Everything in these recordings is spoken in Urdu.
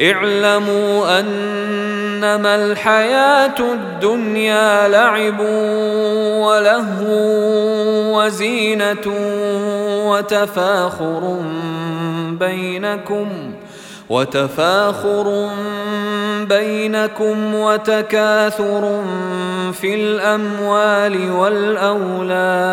اعلموا انما الحياة الدنيا لعب ولهو وزينة وتفاخر بينكم وتفاخر بينكم وتكاثر في الأموال والأولاد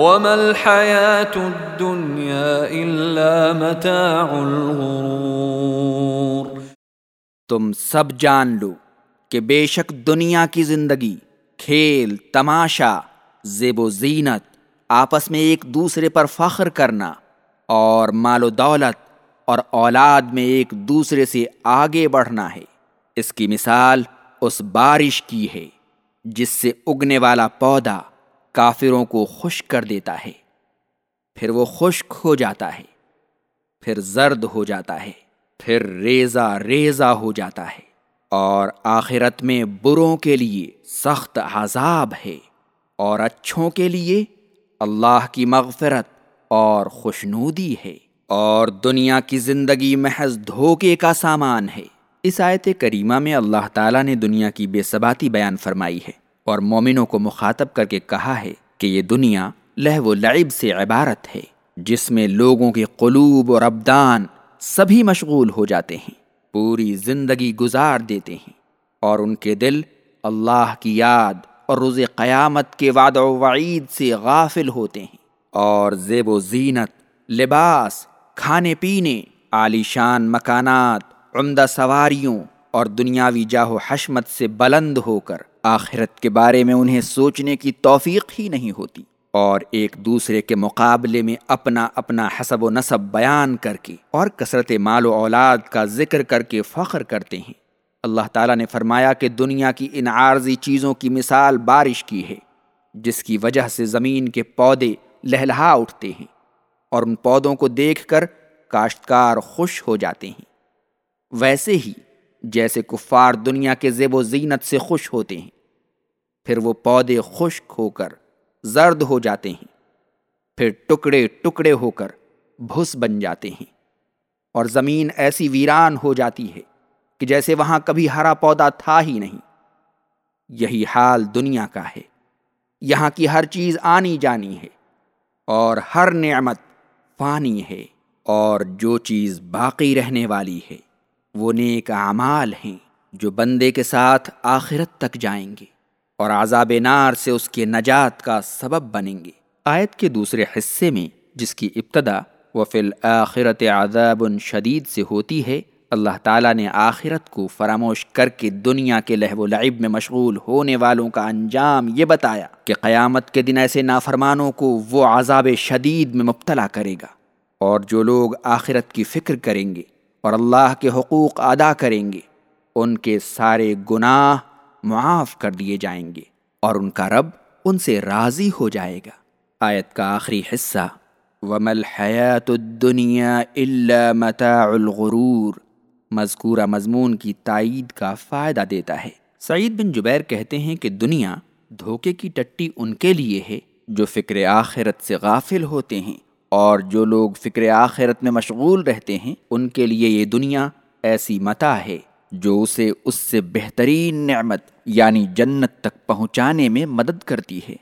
وما الحياة الدنيا إلا متاع الغرور تم سب جان لو کہ بے شک دنیا کی زندگی، کھیل، تماشا، زیب و زینت، آپس میں ایک دوسرے پر فخر کرنا اور مال و دولت اور اولاد میں ایک دوسرے سے آگے بڑھنا ہے۔ اس کی مثال اس بارش کی ہے، جس سے اگنے والا پودا کافروں کو خشک کر دیتا ہے۔ پھر وہ خشک ہو جاتا ہے۔ پھر زرد ہو جاتا ہے۔ پھر ریزہ ریزہ ہو جاتا ہے۔ اور آخرت میں بروں کے لیے سخت عذاب ہے۔ اور اچھوں کے لیے اللہ کی مغفرت اور خوشنودی ہے۔ اور دنیا کی زندگی محض دھوکے کا سامان ہے۔ اس آیت کریمہ میں اللہ تعالیٰ نے دنیا کی بے ثباتی بیان فرمائی ہے۔ اور مومنوں کو مخاطب کر کے کہا ہے کہ یہ دنیا لہ و لعب سے عبارت ہے، جس میں لوگوں کے قلوب اور ابدان سبھی مشغول ہو جاتے ہیں، پوری زندگی گزار دیتے ہیں اور ان کے دل اللہ کی یاد اور روز قیامت کے وعد و وعید سے غافل ہوتے ہیں اور زیب و زینت، لباس، کھانے پینے، عالی شان مکانات، عمدہ سواریوں اور دنیاوی جاہ و حشمت سے بلند ہو کر آخرت کے بارے میں انہیں سوچنے کی توفیق ہی نہیں ہوتی اور ایک دوسرے کے مقابلے میں اپنا اپنا حسب و نصب بیان کر کے اور کثرت مال و اولاد کا ذکر کر کے فخر کرتے ہیں۔ اللہ تعالیٰ نے فرمایا کہ دنیا کی ان عارضی چیزوں کی مثال بارش کی ہے، جس کی وجہ سے زمین کے پودے لہلہا اٹھتے ہیں اور ان پودوں کو دیکھ کر کاشتکار خوش ہو جاتے ہیں۔ ویسے ہی جیسے کفار دنیا کے زیب و زینت سے خوش ہوتے ہیں۔ پھر وہ پودے خشک ہو کر زرد ہو جاتے ہیں۔ پھر ٹکڑے ٹکڑے ہو کر بھس بن جاتے ہیں۔ اور زمین ایسی ویران ہو جاتی ہے کہ جیسے وہاں کبھی ہرا پودا تھا ہی نہیں۔ یہی حال دنیا کا ہے۔ یہاں کی ہر چیز آنی جانی ہے۔ اور ہر نعمت فانی ہے۔ اور جو چیز باقی رہنے والی ہے۔ وہ نیک اعمال ہیں جو بندے کے ساتھ آخرت تک جائیں گے اور عذاب نار سے اس کے نجات کا سبب بنیں گے۔ آیت کے دوسرے حصے میں جس کی ابتدا و فی الآخرت عذاب شدید سے ہوتی ہے، اللہ تعالیٰ نے آخرت کو فراموش کر کے دنیا کے لہو و لعب میں مشغول ہونے والوں کا انجام یہ بتایا کہ قیامت کے دن ایسے نافرمانوں کو وہ عذاب شدید میں مبتلا کرے گا اور جو لوگ آخرت کی فکر کریں گے اور اللہ کے حقوق ادا کریں گے، ان کے سارے گناہ معاف کر دیے جائیں گے اور ان کا رب ان سے راضی ہو جائے گا۔ آیت کا آخری حصہ۔ ومل حیات الدنیا اللہ متاع الغرور۔ مذکورہ مضمون کی تائید کا فائدہ دیتا ہے۔ سعید بن جبیر کہتے ہیں کہ دنیا دھوکے کی ٹٹی ان کے لیے ہے جو فکر آخرت سے غافل ہوتے ہیں۔ اور جو لوگ فکر آخرت میں مشغول رہتے ہیں، ان کے لیے یہ دنیا ایسی متا ہے جو اسے اس سے بہترین نعمت یعنی جنت تک پہنچانے میں مدد کرتی ہے۔